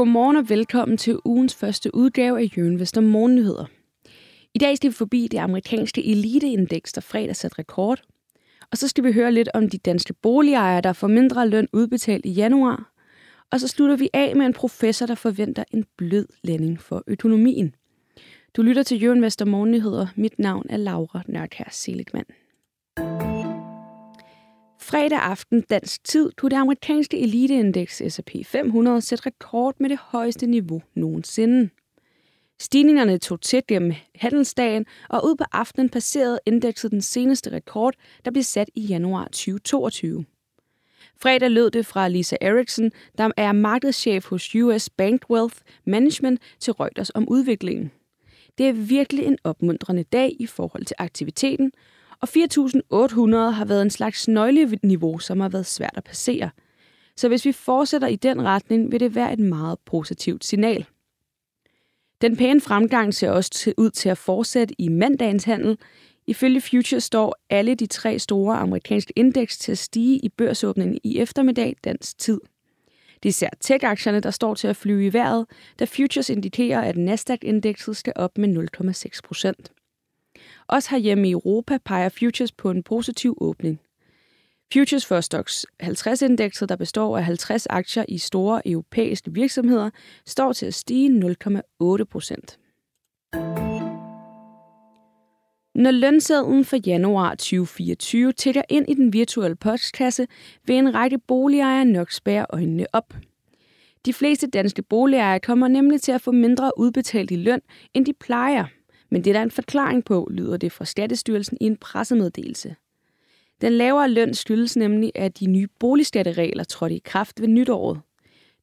Godmorgen og velkommen til ugens første udgave af Jørgen Vester Morgennyheder. I dag skal vi forbi det amerikanske eliteindeks, der fredag satte rekord. Og så skal vi høre lidt om de danske boligejere, der får mindre løn udbetalt i januar. Og så slutter vi af med en professor, der forventer en blød landing for økonomien. Du lytter til Jørgen Vester Morgennyheder. Mit navn er Laura Nørkær Seligman. Fredag aften dansk tid kunne det amerikanske eliteindeks S&P 500 sætte rekord med det højeste niveau nogensinde. Stigningerne tog tæt gennem handelsdagen, og ud på aftenen passerede indekset den seneste rekord, der blev sat i januar 2022. Fredag lød det fra Lisa Erickson, der er markedschef hos US Bank Wealth Management til Reuters om udviklingen. Det er virkelig en opmuntrende dag i forhold til aktiviteten, og 4.800 har været en slags nøgleniveau, som har været svært at passere. Så hvis vi fortsætter i den retning, vil det være et meget positivt signal. Den pæne fremgang ser også ud til at fortsætte i mandagens handel. Ifølge Futures står alle de tre store amerikanske indeks til at stige i børsåbningen i eftermiddag dansk tid. Det er især tech-aktierne, der står til at flyve i vejret, da Futures indikerer, at Nasdaq-indekset skal op med 0,6 procent. Også herhjemme i Europa peger futures på en positiv åbning. Futures for Stocks 50-indekset, der består af 50 aktier i store europæiske virksomheder, står til at stige 0,8 procent. Når lønsedlen for januar 2024 tækker ind i den virtuelle postkasse, vil en række boligejere nok spære øjnene op. De fleste danske boligejere kommer nemlig til at få mindre udbetalt i løn, end de plejer – men det er der en forklaring på, lyder det fra Skattestyrelsen i en pressemeddelelse. Den lavere løn skyldes nemlig, at de nye boligskatteregler trådte i kraft ved nytåret.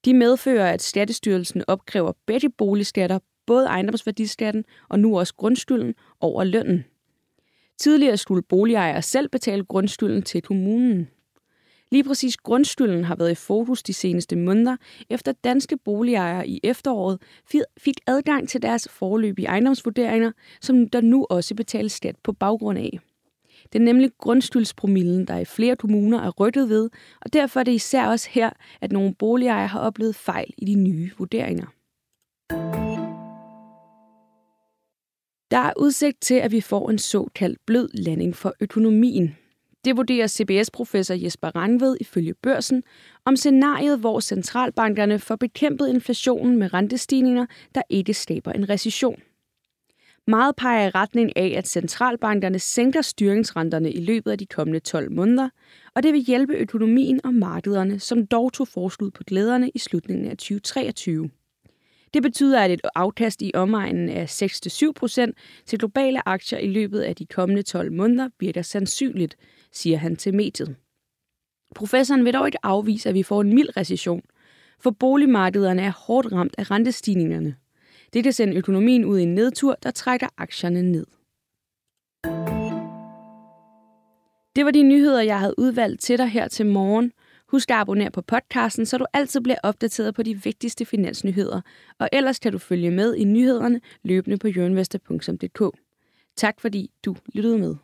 De medfører, at Skattestyrelsen opkræver begge boligskatter, både ejendomsværdiskatten og nu også grundskylden, over lønnen. Tidligere skulle boligejere selv betale grundskylden til kommunen. Lige præcis grundskylden har været i fokus de seneste måneder, efter danske boligejere i efteråret fik adgang til deres forløbige ejendomsvurderinger, som der nu også betales skat på baggrund af. Det er nemlig grundskyldspromillen, der i flere kommuner er rykket ved, og derfor er det især også her, at nogle boligejere har oplevet fejl i de nye vurderinger. Der er udsigt til, at vi får en såkaldt blød landing for økonomien, det vurderer CBS-professor Jesper Rangved ifølge børsen om scenariet, hvor centralbankerne får bekæmpet inflationen med rentestigninger, der ikke skaber en recession. Meget peger i retning af, at centralbankerne sænker styringsrenterne i løbet af de kommende 12 måneder, og det vil hjælpe økonomien og markederne, som dog tog forskud på glæderne i slutningen af 2023. Det betyder, at et afkast i omegnen af 6-7% til globale aktier i løbet af de kommende 12 måneder virker sandsynligt, siger han til mediet. Professoren vil dog ikke afvise, at vi får en mild recession, for boligmarkederne er hårdt ramt af rentestigningerne. Det kan sende økonomien ud i en nedtur, der trækker aktierne ned. Det var de nyheder, jeg havde udvalgt til dig her til morgen. Husk at abonnere på podcasten, så du altid bliver opdateret på de vigtigste finansnyheder. Og ellers kan du følge med i nyhederne løbende på jørnvester.dk. Tak fordi du lyttede med.